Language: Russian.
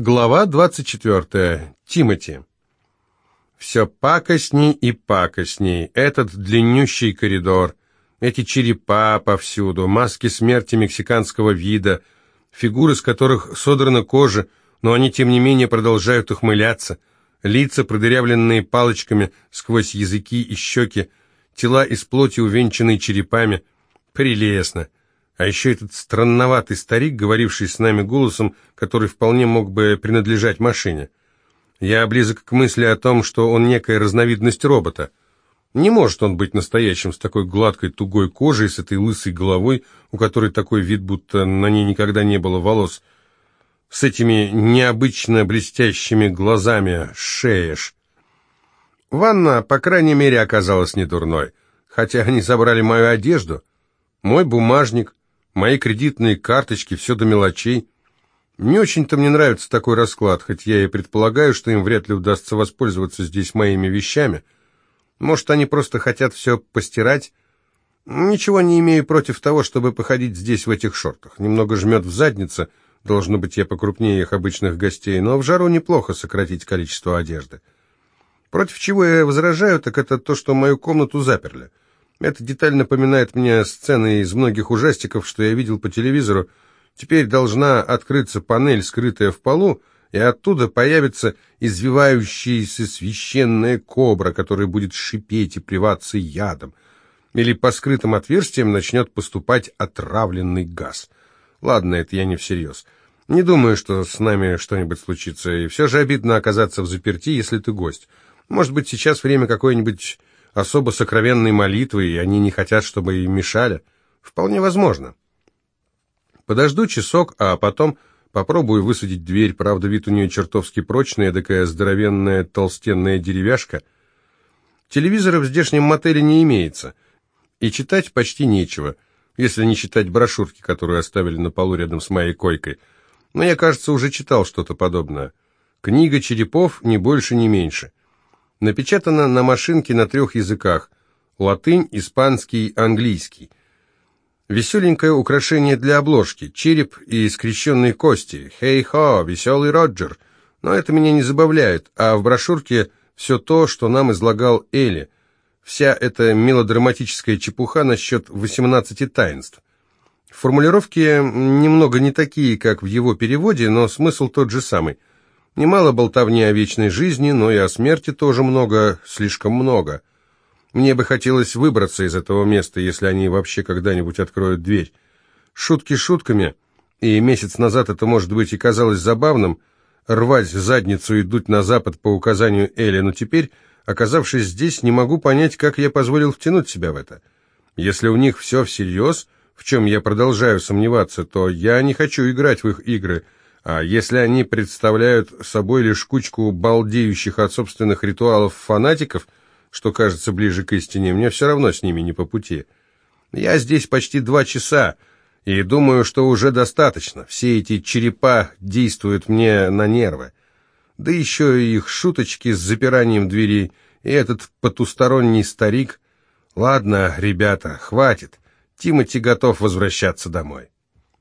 Глава 24. Тимати. Все пакостней и пакостней. Этот длиннющий коридор, эти черепа повсюду, маски смерти мексиканского вида, фигуры, с которых содрана кожа, но они, тем не менее, продолжают ухмыляться, лица, продырявленные палочками сквозь языки и щеки, тела из плоти, увенчанные черепами. Прелестно. А еще этот странноватый старик, говоривший с нами голосом, который вполне мог бы принадлежать машине. Я близок к мысли о том, что он некая разновидность робота. Не может он быть настоящим с такой гладкой тугой кожей, с этой лысой головой, у которой такой вид, будто на ней никогда не было волос, с этими необычно блестящими глазами, шеешь. Ванна, по крайней мере, оказалась не дурной, хотя они забрали мою одежду, мой бумажник, Мои кредитные карточки, все до мелочей. Не очень-то мне нравится такой расклад, хоть я и предполагаю, что им вряд ли удастся воспользоваться здесь моими вещами. Может, они просто хотят все постирать? Ничего не имею против того, чтобы походить здесь в этих шортах. Немного жмет в заднице, должно быть, я покрупнее их обычных гостей, но в жару неплохо сократить количество одежды. Против чего я возражаю, так это то, что мою комнату заперли. Эта деталь напоминает мне сцены из многих ужастиков, что я видел по телевизору. Теперь должна открыться панель, скрытая в полу, и оттуда появится извивающаяся священная кобра, которая будет шипеть и плеваться ядом. Или по скрытым отверстиям начнет поступать отравленный газ. Ладно, это я не всерьез. Не думаю, что с нами что-нибудь случится, и все же обидно оказаться в заперти, если ты гость. Может быть, сейчас время какое-нибудь особо сокровенной молитвы, и они не хотят, чтобы им мешали. Вполне возможно. Подожду часок, а потом попробую высадить дверь. Правда, вид у нее чертовски прочный, такая здоровенная толстенная деревяшка. Телевизора в здешнем мотеле не имеется, и читать почти нечего, если не считать брошюрки, которую оставили на полу рядом с моей койкой. Но я, кажется, уже читал что-то подобное. Книга черепов ни больше, ни меньше. Напечатано на машинке на трех языках – латынь, испанский, английский. Веселенькое украшение для обложки – череп и скрещенные кости. «Хей-хо, веселый Роджер!» Но это меня не забавляет, а в брошюрке все то, что нам излагал Элли. Вся эта мелодраматическая чепуха насчет 18 таинств. Формулировки немного не такие, как в его переводе, но смысл тот же самый – Немало болтовни о вечной жизни, но и о смерти тоже много, слишком много. Мне бы хотелось выбраться из этого места, если они вообще когда-нибудь откроют дверь. Шутки шутками, и месяц назад это, может быть, и казалось забавным, рвать задницу и дуть на запад по указанию Эли, но теперь, оказавшись здесь, не могу понять, как я позволил втянуть себя в это. Если у них все всерьез, в чем я продолжаю сомневаться, то я не хочу играть в их игры – а если они представляют собой лишь кучку балдеющих от собственных ритуалов фанатиков, что кажется ближе к истине, мне все равно с ними не по пути. Я здесь почти два часа, и думаю, что уже достаточно. Все эти черепа действуют мне на нервы. Да еще и их шуточки с запиранием дверей, и этот потусторонний старик. Ладно, ребята, хватит. Тимати готов возвращаться домой.